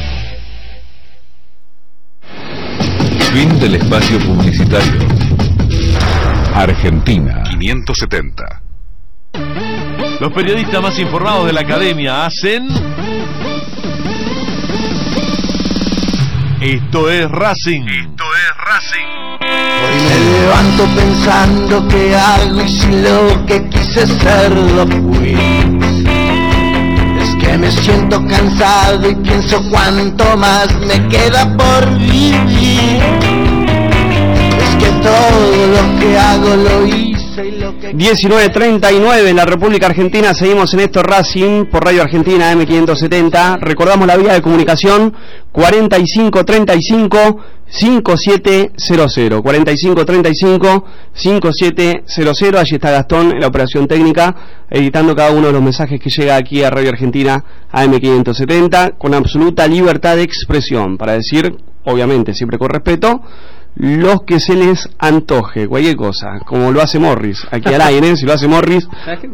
Fin del espacio publicitario. Argentina 570. Los periodistas más informados de la academia hacen. Esto es Racing. Esto es Racing. Hoy me levanto pensando que hago y si lo que quise ser lo fui. Me siento cansado y pienso cuánto más me queda por vivir. Es que todo lo que hago lo 19.39 en la República Argentina, seguimos en esto Racing por Radio Argentina M570, recordamos la vía de comunicación 4535 5700, 4535 5700, allí está Gastón en la operación técnica, editando cada uno de los mensajes que llega aquí a Radio Argentina AM570, con absoluta libertad de expresión, para decir, obviamente, siempre con respeto, los que se les antoje, cualquier cosa, como lo hace Morris, aquí al aire, si lo hace Morris,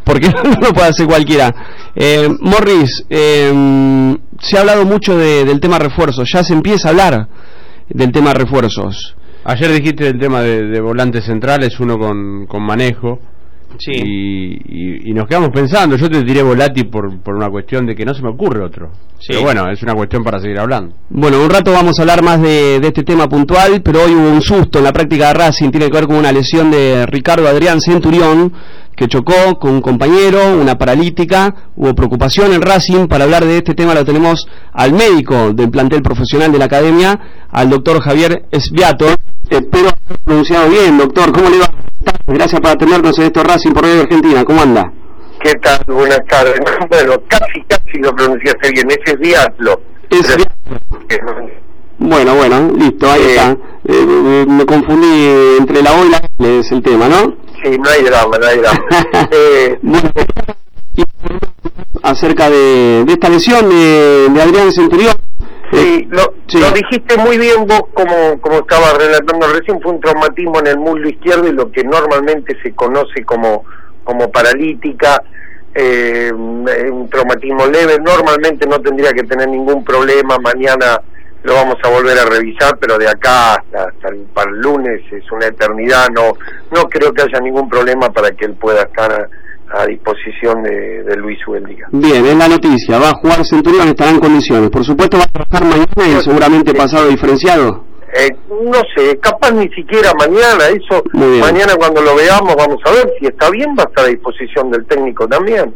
porque no lo puede hacer cualquiera. Eh, Morris, eh, se ha hablado mucho de- del tema refuerzos, ya se empieza a hablar del tema refuerzos. Ayer dijiste del tema de, de volantes centrales, uno con, con manejo. Sí. Y, y- y nos quedamos pensando. Yo te tiré Volati por, por una cuestión de que no se me ocurre otro. Sí. Pero bueno, es una cuestión para seguir hablando. Bueno, un rato vamos a hablar más de, de este tema puntual, pero hoy hubo un susto en la práctica de Racing, tiene que ver con una lesión de Ricardo Adrián Centurión, que chocó con un compañero, una paralítica, hubo preocupación en Racing, para hablar de este tema lo tenemos al médico del plantel profesional de la academia, al doctor Javier Esbiato, espero haber pronunciado bien, doctor, ¿cómo le va? Gracias por atendernos en esto Racing por Radio Argentina, ¿cómo anda? ¿Qué tal? Buenas tardes. Bueno, casi, casi lo pronunciaste bien. Ese es Diatlo. Es Pero- Bueno, bueno, listo, ahí Eh. está. Eh, eh, me confundí entre la O y la L, es el tema, ¿no? Sí, no hay drama, no hay drama. eh, Bueno, acerca de, de esta lesión de, de Adrián Centurión. Sí, lo, sí. lo dijiste muy bien vos, como, como estaba relatando recién, fue un traumatismo en el muslo izquierdo y lo que normalmente se conoce como, como paralítica. eh, un traumatismo leve, normalmente no tendría que tener ningún problema, mañana lo vamos a volver a revisar, pero de acá hasta, hasta el, para el lunes es una eternidad, no no creo que haya ningún problema para que él pueda estar a, disposición de, de Luis Ubeldía. Bien, es la noticia. Va a jugar Centurión, estará en condiciones. Por supuesto, va a trabajar mañana y seguramente pasado diferenciado. Eh, no sé, capaz ni siquiera mañana, eso mañana cuando lo veamos vamos a ver si está bien, va a estar a disposición del técnico también.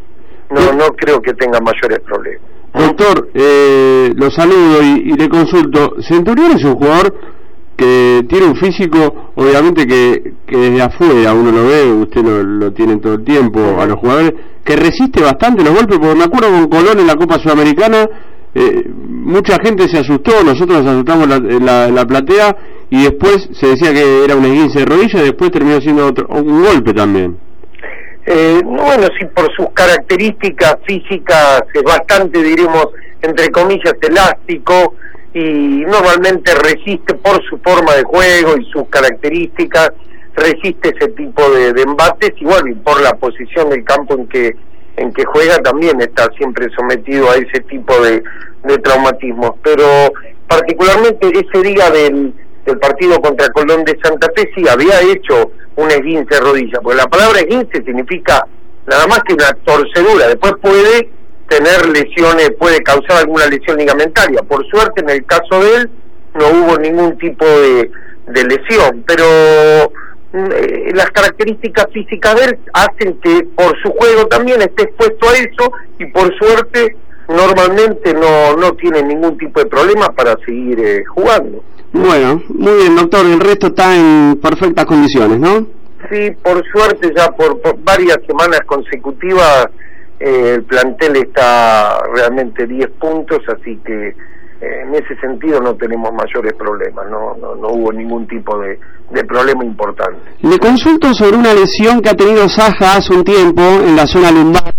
No, no creo que tenga mayores problemas. Doctor, eh, lo saludo y, y le consulto. Centurión es un jugador que tiene un físico, obviamente que, que desde afuera uno lo ve, usted lo, lo tiene todo el tiempo, a los jugadores, que resiste bastante los golpes, porque me acuerdo con Colón en la Copa Sudamericana, eh, mucha gente se asustó, nosotros nos asustamos la- la platea y después se decía que era un esguince de rodilla y después terminó siendo otro, un golpe también. Eh, bueno, sí, por sus características físicas es bastante, diremos, entre comillas, elástico y normalmente resiste por su forma de juego y sus características, resiste ese tipo de, embates y bueno, y por la posición del campo en que en que juega también está siempre sometido a ese tipo de, de traumatismos. Pero particularmente ese día del, del partido contra Colón de Santa Fe sí había hecho un esguince de rodilla, porque la palabra esguince significa nada más que una torcedura, después puede tener lesiones, puede causar alguna lesión ligamentaria. Por suerte, en el caso de él, no hubo ningún tipo de, de lesión, pero mm, eh, las características físicas de él hacen que por su juego también esté expuesto a eso y por suerte normalmente no, no tiene ningún tipo de problema para seguir eh, jugando. Bueno, muy bien, doctor. El resto está en perfectas condiciones, ¿no? Sí, por suerte ya por, por varias semanas consecutivas eh, el plantel está realmente 10 puntos, así que eh, en ese sentido no tenemos mayores problemas, no, no, no hubo ningún tipo de, de problema importante. Le consulto sobre una lesión que ha tenido Saja hace un tiempo en la zona lumbar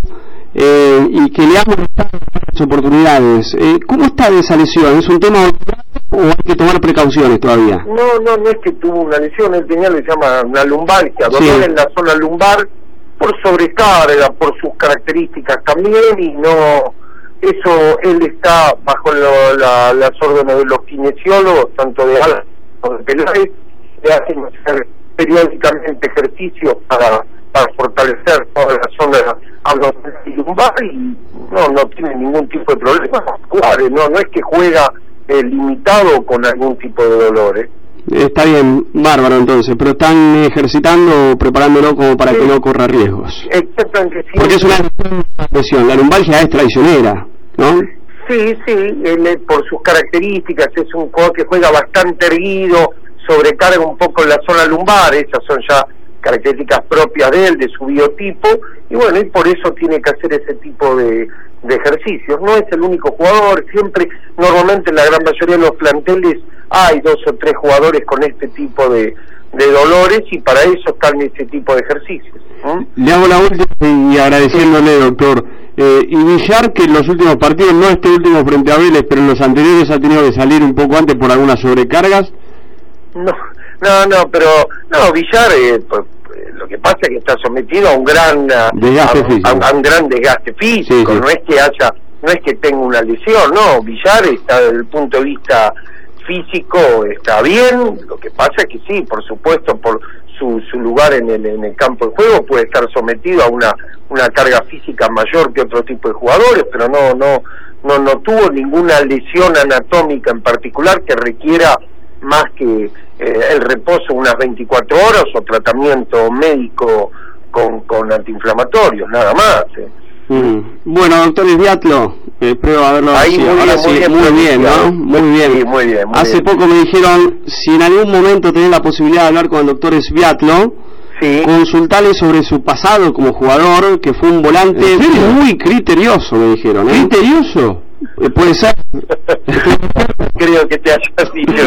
eh, y que le ha molestado las oportunidades. Eh, ¿Cómo está de esa lesión? ¿Es un tema o hay que tomar precauciones todavía? No, no, no es que tuvo una lesión, él tenía, le llama una lumbalgia, dolor Sí. en la zona lumbar por sobrecarga, por sus características también y no, eso él está bajo lo- la- las órdenes de los kinesiólogos, tanto de Alan como de Peláez, le hacen hacer periódicamente ejercicios para, para fortalecer toda la zona abdominal y lumbar y no, no tiene ningún tipo de problema. Eh, no, no es que juega eh, limitado con algún tipo de dolores. Está bien, bárbaro entonces, pero están ejercitando, preparándolo como para que no corra riesgos. Exactamente, sí. Porque es una lesión, la lumbalgia es traicionera, ¿no? Sí, sí, él por sus características es un jugador que juega bastante erguido, sobrecarga un poco la zona lumbar, esas son ya características propias de él, de su biotipo, y bueno, y por eso tiene que hacer ese tipo de, de ejercicios. No es el único jugador, siempre, normalmente en la gran mayoría de los planteles hay dos o tres jugadores con este tipo de, de dolores y para eso están ese tipo de ejercicios. Le hago la última y agradeciéndole, doctor. Eh, y Villar, que en los últimos partidos, no este último frente a Vélez, pero en los anteriores ha tenido que salir un poco antes por algunas sobrecargas. No, no, no, pero no, Villar, eh, pues, eh, lo que pasa es que está sometido a un gran Desgaste a- físico. a- a un gran desgaste físico. Sí, sí. No es que haya, no es que tenga una lesión, no. Villar está desde el punto de vista físico está bien. Lo que pasa es que sí, por supuesto, por su, su lugar en el, en el campo de juego puede estar sometido a una una carga física mayor que otro tipo de jugadores, pero no no no no tuvo ninguna lesión anatómica en particular que requiera más que eh, el reposo unas 24 horas o tratamiento médico con, con antiinflamatorios, nada más. eh. Mm. Bueno, doctor Isbiatlo, espero haberlo Ahí muy ahora bien, sí, muy bien muy bien, ¿no? Muy bien. Sí, muy bien, muy Hace bien. poco me dijeron, si en algún momento tenés la posibilidad de hablar con el doctor Isbiatlo, Sí. consultale sobre su pasado como jugador, que fue un volante muy criterioso, me dijeron. ¿eh? ¿Criterioso? Eh, Puede ser. Creo que te hayas dicho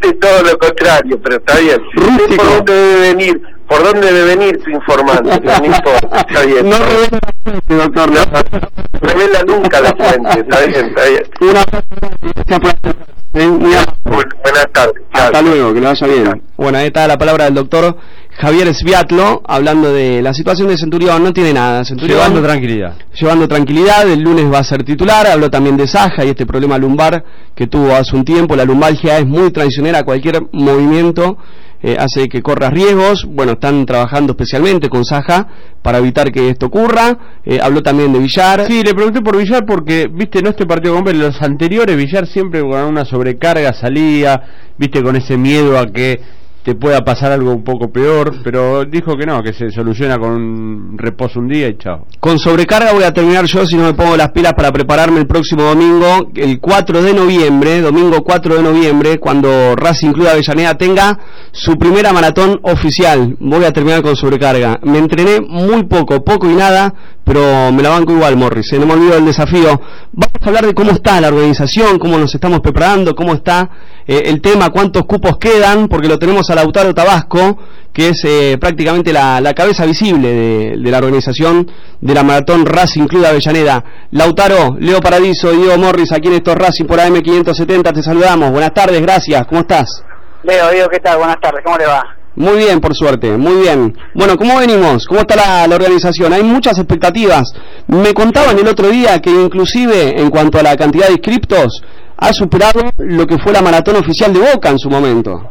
de todo lo contrario, pero está bien. Rústico. ¿Por dónde debe venir? ¿Por dónde debe venir tu informante? No importa, está bien. No revela la fuente, doctor. No revela nunca la fuente, está bien, está bien. Una eh, muy buenas tardes. Hasta luego, que le vaya bien. Bueno, ahí está la palabra del doctor Javier Sviatlo, hablando de la situación de Centurión. No tiene nada, Centurión. Llevando tranquilidad. llevando tranquilidad, el lunes va a ser titular, habló también de Saja y este problema lumbar que tuvo hace un tiempo, la lumbalgia es muy traicionera, cualquier movimiento eh, hace que corra riesgos, bueno, están trabajando especialmente con Saja para evitar que esto ocurra, Eh, habló también de Villar, Sí, le pregunté por Villar porque, viste, no este partido con los anteriores Villar siempre con una sobrecarga salía, viste, con ese miedo a que te pueda pasar algo un poco peor, pero dijo que no, que se soluciona con un reposo un día y chao. Con sobrecarga voy a terminar yo si no me pongo las pilas para prepararme el próximo domingo, el 4 de noviembre, domingo 4 de noviembre, cuando Racing Club Avellaneda tenga su primera maratón oficial. Voy a terminar con sobrecarga. Me entrené muy poco, poco y nada, pero me la banco igual, Morris. eh, No me olvido del desafío. Vamos a hablar de cómo está la organización, cómo nos estamos preparando, cómo está eh, el tema, cuántos cupos quedan, porque lo tenemos a Lautaro Tabasco, que es eh, prácticamente la, la cabeza visible de, de la organización de la maratón Racing Club de Avellaneda. Lautaro, Leo Paradiso, Diego Morris, aquí en estos Racing por AM570, te saludamos. Buenas tardes, gracias, ¿cómo estás? Leo, Diego, ¿qué tal? Buenas tardes, ¿cómo le va? Muy bien, por suerte, muy bien. Bueno, ¿cómo venimos? ¿Cómo está la, la organización? Hay muchas expectativas. Me contaban el otro día que inclusive en cuanto a la cantidad de inscriptos, ha superado lo que fue la maratón oficial de Boca en su momento.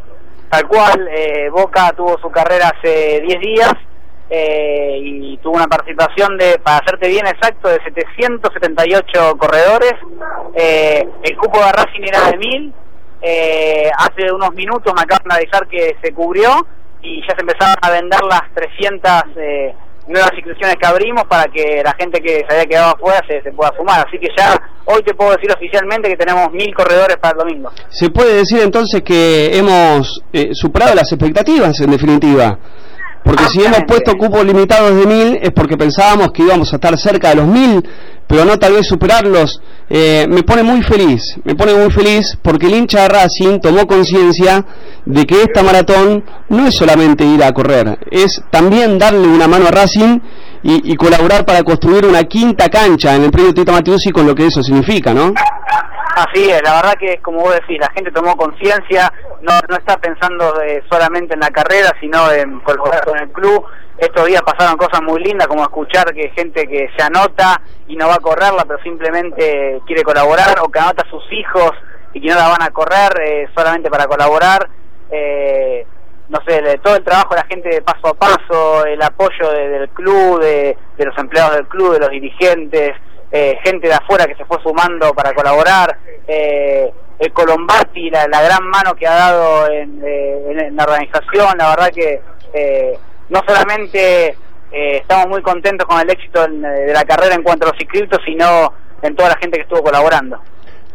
Tal cual, eh, Boca tuvo su carrera hace 10 días eh, y tuvo una participación de, para hacerte bien exacto, de 778 corredores. Eh, el cupo de Racing era de 1000. Eh, hace unos minutos me acaban de avisar que se cubrió y ya se empezaron a vender las 300 eh, nuevas inscripciones que abrimos para que la gente que se había quedado afuera se, se pueda sumar. Así que ya hoy te puedo decir oficialmente que tenemos mil corredores para el domingo. Se puede decir entonces que hemos eh, superado las expectativas, en definitiva. Porque si hemos puesto cupos limitados de mil es porque pensábamos que íbamos a estar cerca de los mil, pero no tal vez superarlos. Eh, me pone muy feliz, me pone muy feliz porque el hincha de Racing tomó conciencia de que esta maratón no es solamente ir a correr, es también darle una mano a Racing y, colaborar para construir una quinta cancha en el predio Tito Matiusi con lo que eso significa, ¿no? Así es, la verdad que como vos decís, la gente tomó conciencia, no, no está pensando eh, solamente en la carrera, sino en colaborar con el club. Estos días pasaron cosas muy lindas, como escuchar que gente que se anota y no va a correrla, pero simplemente quiere colaborar, o que anota a sus hijos y que no la van a correr eh, solamente para colaborar. Eh, no sé, de todo el trabajo de la gente de paso a paso, el apoyo de- del club, de, de los empleados del club, de los dirigentes, eh, gente de afuera que se fue sumando para colaborar, eh, el Colombati, la, la gran mano que ha dado en, eh, en- en la organización, la verdad que eh, no solamente estamos muy contentos con el éxito en- de la carrera en cuanto a los inscriptos, sino en toda la gente que estuvo colaborando.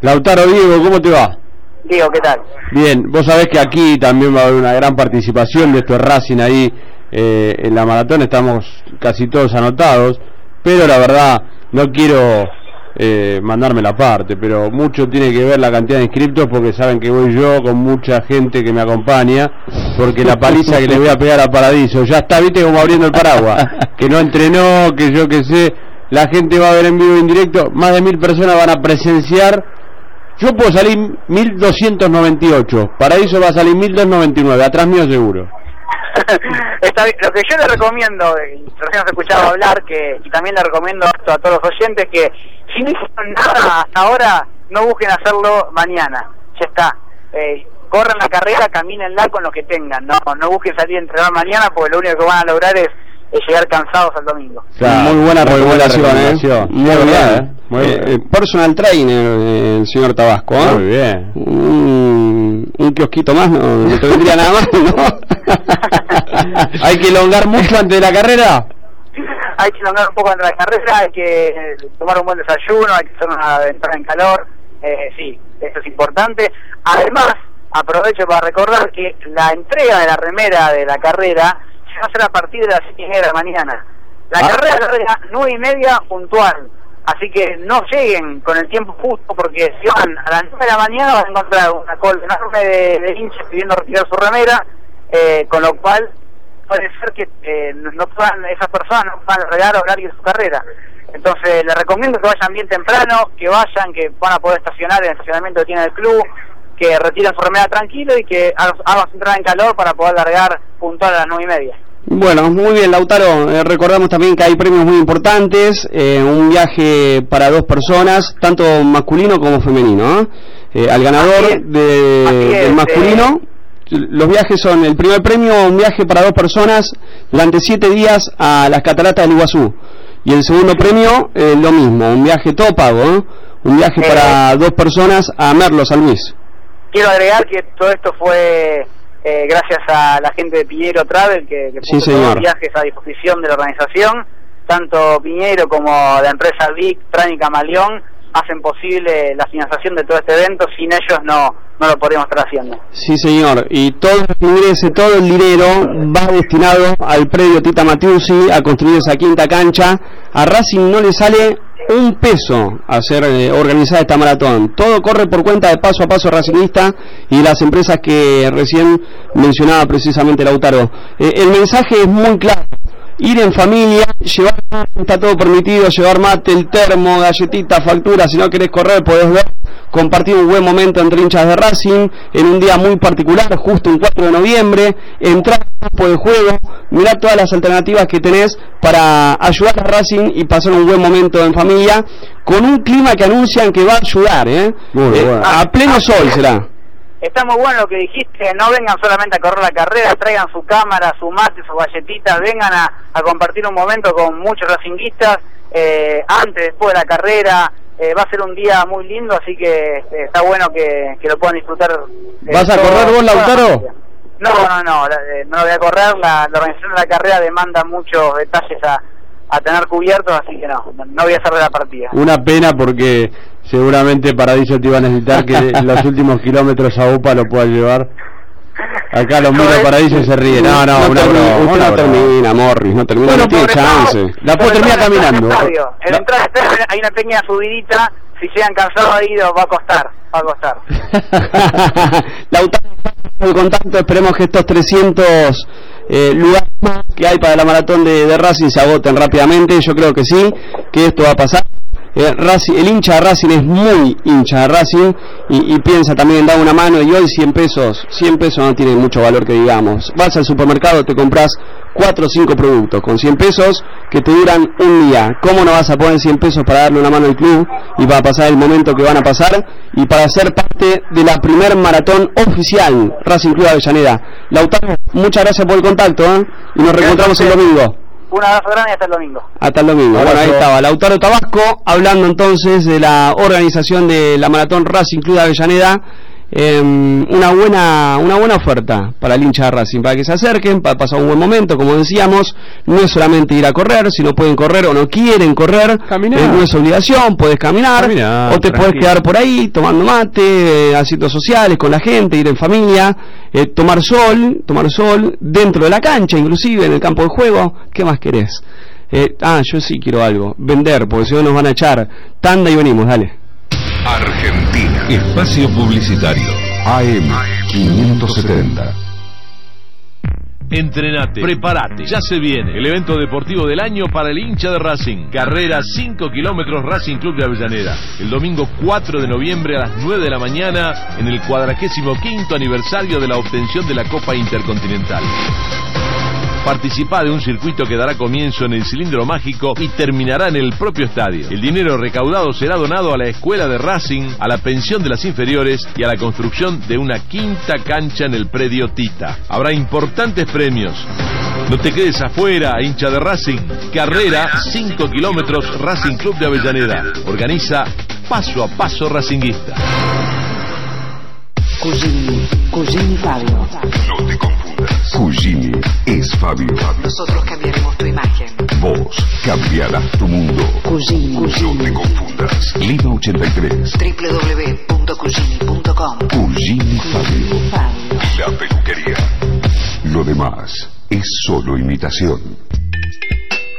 Lautaro Diego, ¿cómo te va? Diego, ¿qué tal? Bien, vos sabés que aquí también va a haber una gran participación de estos Racing ahí eh, en la maratón, estamos casi todos anotados, pero la verdad no quiero eh, mandarme la parte, pero mucho tiene que ver la cantidad de inscriptos porque saben que voy yo con mucha gente que me acompaña, porque la paliza que le voy a pegar a Paradiso, ya está, viste como abriendo el paraguas, que no entrenó, que yo que sé, la gente va a ver en vivo en directo, más de mil personas van a presenciar yo puedo salir 1298, Paraíso va a salir 1299, atrás mío seguro. Está bien. Lo que yo le recomiendo, y recién has escuchado hablar, que y también le recomiendo esto a todos los oyentes, que si no hicieron nada hasta ahora, no busquen hacerlo mañana. Ya está. Eh, corran la carrera, camínenla con lo que tengan. No, no busquen salir a entrenar mañana, porque lo único que van a lograr es, es llegar cansados al domingo. muy buena muy buena recomendación, ¿eh? recomendación. Muy bien. ¿eh? Muy bien. Eh, personal trainer, eh, el señor Tabasco. ¿eh? Muy bien. Un, un kiosquito más no, no te vendría nada más, ¿no? Hay que elongar mucho antes de la carrera. hay que elongar un poco entre la carrera, hay que eh, tomar un buen desayuno, hay que hacer una entrada en calor, eh, sí, eso es importante. Además, aprovecho para recordar que la entrega de la remera de la carrera se va a hacer a partir de las 7 y media de la mañana. La Ah. carrera larga nueve y media puntual. Así que no lleguen con el tiempo justo porque si van a las 9 de la mañana van a encontrar una cola enorme de, de hinchas pidiendo retirar su remera, eh, con lo cual puede ser que eh, no puedan, esas personas no puedan regar horario de su carrera. Entonces les recomiendo que vayan bien temprano, que vayan, que van a poder estacionar en el estacionamiento que tiene el club, que retiren su remera tranquilo y que hagan su entrada en calor para poder largar puntual a las nueve y media. Bueno, muy bien, Lautaro. Eh, recordamos también que hay premios muy importantes. eh, un viaje para dos personas, tanto masculino como femenino. ¿eh? Eh, al ganador Así de- Así es, del masculino, los viajes son: el primer premio, un viaje para dos personas durante siete días a las cataratas del Iguazú. Y el segundo premio, lo mismo, un viaje todo pago. Un viaje para dos personas a Merlo, San Luis. Quiero agregar que todo esto fue eh, gracias a la gente de Piñero Travel que, que Sí, todos los viajes a disposición de la organización. Tanto Piñero como la empresa Vic, Tran y Camaleón hacen posible la financiación de todo este evento. Sin ellos no, no lo podríamos estar haciendo. Sí, señor. Y todo el todo el dinero va destinado al predio Tita Matiusi a construir esa quinta cancha. A Racing no le sale un peso hacer eh, organizar esta maratón. Todo corre por cuenta de paso a paso racingista y las empresas que recién mencionaba precisamente Lautaro. Eh, el mensaje es muy claro. Ir en familia, llevar, está todo permitido, llevar mate, el termo, galletita, factura, si no querés correr podés ver, compartir un buen momento entre hinchas de Racing, en un día muy particular, justo un 4 de noviembre, entrar al campo de juego, mirar todas las alternativas que tenés para ayudar a Racing y pasar un buen momento en familia, con un clima que anuncian que va a ayudar, ¿eh? Muy Eh, bueno. a pleno sol será. Está muy bueno lo que dijiste, no vengan solamente a correr la carrera, traigan su cámara, su mate, sus galletitas, vengan a, a compartir un momento con muchos racinguistas, eh, antes, después de la carrera, eh, va a ser un día muy lindo, así que este, está bueno que, que lo puedan disfrutar. eh, ¿Vas a todo- correr vos, Lautaro? No, no, no, la- eh, no lo voy a correr, la, la organización de la carrera demanda muchos detalles a, a tener cubiertos, así que no, no voy a hacer de la partida. Una pena porque seguramente Paradiso te iba a necesitar que en los últimos kilómetros a UPA lo pueda llevar. Acá lo mira Paradiso y se ríe. No, no, una termina, broma, usted una no termina, Morris, no termina, Bueno, no tiene chance. La puedo terminar caminando. En la entrada hay una pequeña subidita, si llegan cansados ahí va a costar, va a costar. Lautaro, el contacto, esperemos que estos 300 eh, lugares que hay para la maratón de, de Racing se agoten rápidamente, yo creo que sí, que esto va a pasar. Eh, Racing- el hincha de Racing es muy hincha de Racing y, y piensa también en dar una mano y hoy 100 pesos, 100 pesos no tiene mucho valor que digamos. Vas al supermercado, te compras 4 o 5 productos con 100 pesos que te duran un día. ¿Cómo no vas a poner 100 pesos para darle una mano al club y para pasar el momento que van a pasar y para ser parte de la primer maratón oficial Racing Club Avellaneda? Lautaro, muchas gracias por el contacto ¿eh? y nos reencontramos el domingo. Un abrazo grande y hasta el domingo. Hasta el domingo. Bueno, ahí estaba Lautaro Tabasco hablando entonces de la organización de la maratón Racing Club de Avellaneda. Eh, una buena una buena oferta para el hincha de Racing, para que se acerquen, para pasar un buen momento, como decíamos, no es solamente ir a correr, si no pueden correr o no quieren correr, Caminar. eh, no es obligación, puedes caminar, Caminar, o te puedes quedar por ahí tomando mate, eh, haciendo sociales con la gente, ir en familia, eh, tomar sol, tomar sol dentro de la cancha, inclusive en el campo de juego, ¿qué más querés? Eh, ah, yo sí quiero algo, vender, porque si no nos van a echar. Tanda y venimos, dale. Argentina. Espacio Publicitario. AM 570. Entrenate, prepárate, ya se viene el evento deportivo del año para el hincha de Racing. Carrera 5 kilómetros Racing Club de Avellaneda. El domingo 4 de noviembre a las 9 de la mañana en el cuadragésimo quinto aniversario de la obtención de la Copa Intercontinental. Participa de un circuito que dará comienzo en el cilindro mágico y terminará en el propio estadio. El dinero recaudado será donado a la escuela de Racing, a la pensión de las inferiores y a la construcción de una quinta cancha en el predio Tita. Habrá importantes premios. No te quedes afuera, hincha de Racing. Carrera 5 kilómetros Racing Club de Avellaneda. Organiza Paso a Paso Racinguista. Cugini, Cugini Fabio. Cugini es Fabio. Nosotros cambiaremos tu imagen. Vos cambiarás tu mundo. Cugini, No te confundas. Lima 83. www.cugini.com. Cugini Fabio. Fabio. La peluquería. Lo demás es solo imitación.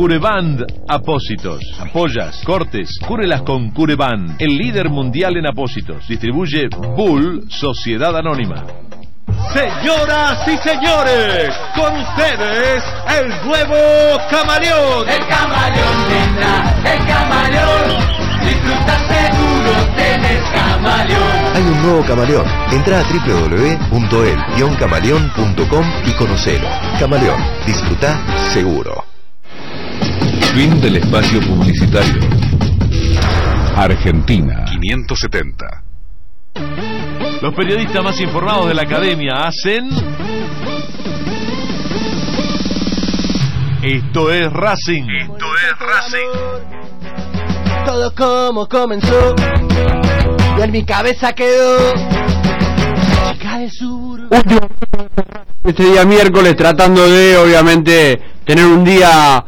Cureband Apósitos. Apoyas, cortes, cúrelas con Cureband, el líder mundial en apósitos. Distribuye Bull Sociedad Anónima. Señoras y señores, con ustedes el nuevo camaleón. El camaleón, nena, el camaleón. Disfruta seguro, tenés camaleón. Hay un nuevo camaleón. Entra a www.el-camaleón.com y conocelo. Camaleón, disfruta seguro. Fin del espacio publicitario. Argentina 570. Los periodistas más informados de la academia hacen. Esto es Racing. Esto es Racing. Todo como comenzó y en mi cabeza quedó. Chica del sur. Último este día miércoles tratando de obviamente tener un día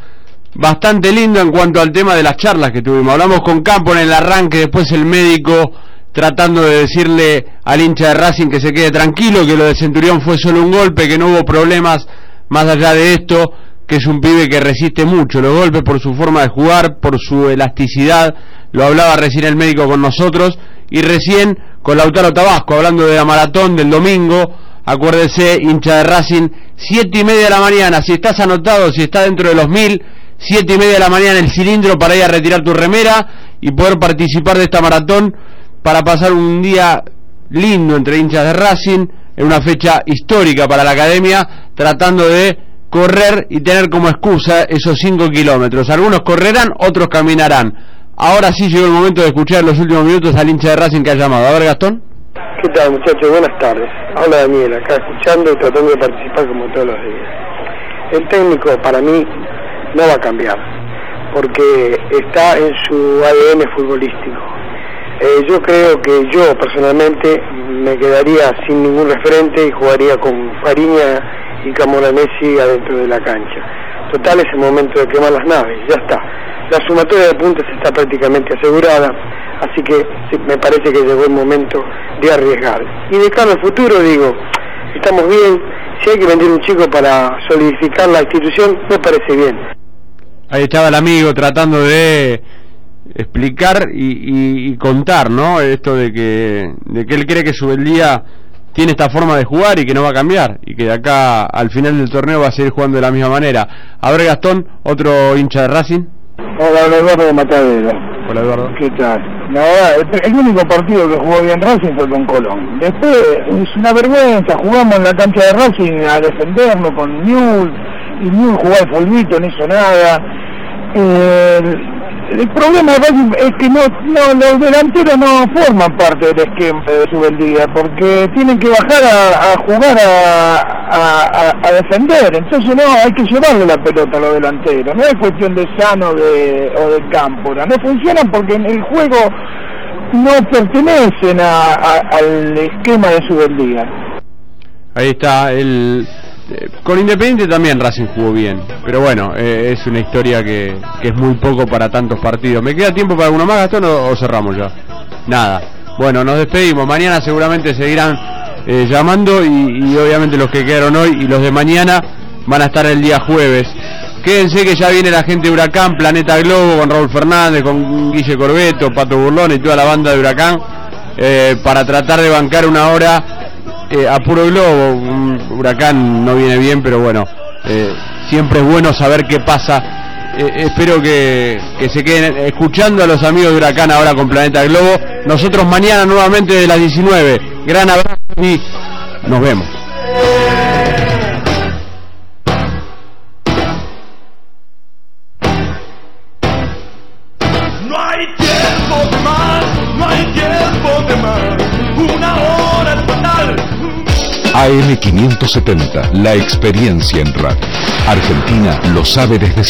bastante lindo en cuanto al tema de las charlas que tuvimos. Hablamos con Campo en el arranque, después el médico tratando de decirle al hincha de Racing que se quede tranquilo, que lo de Centurión fue solo un golpe, que no hubo problemas más allá de esto, que es un pibe que resiste mucho los golpes por su forma de jugar, por su elasticidad, lo hablaba recién el médico con nosotros, y recién con Lautaro Tabasco, hablando de la maratón del domingo, acuérdese, hincha de Racing, siete y media de la mañana, si estás anotado, si está dentro de los mil, siete y media de la mañana el cilindro para ir a retirar tu remera y poder participar de esta maratón para pasar un día lindo entre hinchas de Racing, en una fecha histórica para la academia, tratando de correr y tener como excusa esos cinco kilómetros. Algunos correrán, otros caminarán. Ahora sí llegó el momento de escuchar en los últimos minutos al hincha de Racing que ha llamado. A ver, Gastón. ¿Qué tal muchachos? Buenas tardes. Habla Daniel acá escuchando y tratando de participar como todos los días. El técnico para mí no va a cambiar porque está en su ADN futbolístico. Eh, yo creo que yo personalmente me quedaría sin ningún referente y jugaría con Fariña y Camoranesi adentro de la cancha. Total es el momento de quemar las naves, ya está. La sumatoria de puntos está prácticamente asegurada, así que me parece que llegó el momento de arriesgar. Y de cara al futuro digo, estamos bien, si hay que vender un chico para solidificar la institución, me parece bien. Ahí estaba el amigo tratando de explicar y, y- y contar, ¿no? Esto de que, de que él cree que Subeldía tiene esta forma de jugar y que no va a cambiar y que de acá al final del torneo va a seguir jugando de la misma manera. A ver, Gastón, otro hincha de Racing. Hola, Eduardo de Matadero. Hola, Eduardo. ¿Qué tal? La verdad, el, el único partido que jugó bien Racing fue con Colón. Después es una vergüenza, jugamos en la cancha de Racing a defendernos con Newell, y jugó al fulbito, no hizo nada. Eh, el, problema es que no, no, los delanteros no forman parte del esquema de Subeldía, porque tienen que bajar a, jugar a, defender, entonces no, hay que llevarle la pelota a los delanteros, no es cuestión de Sano de, o de Cámpora, no funcionan porque en el juego no pertenecen al esquema de Subeldía. Ahí está, el, con Independiente también Racing jugó bien, pero bueno, eh, es una historia que, es muy poco para tantos partidos. ¿Me queda tiempo para alguno más, Gastón, o, o cerramos ya? Nada. Bueno, nos despedimos. Mañana seguramente seguirán eh, llamando y, y obviamente los que quedaron hoy y los de mañana van a estar el día jueves. Quédense que ya viene la gente de Huracán, Planeta Globo, con Raúl Fernández, con Guille Corbeto, Pato Burlón y toda la banda de Huracán, eh, para tratar de bancar una hora eh, a puro globo. Huracán no viene bien, pero bueno, eh, siempre es bueno saber qué pasa. Eh, espero que, que se queden escuchando a los amigos de Huracán ahora con Planeta Globo. Nosotros mañana nuevamente de las 19. Gran abrazo y nos vemos. AM570, la experiencia en radio. Argentina lo sabe desde siempre.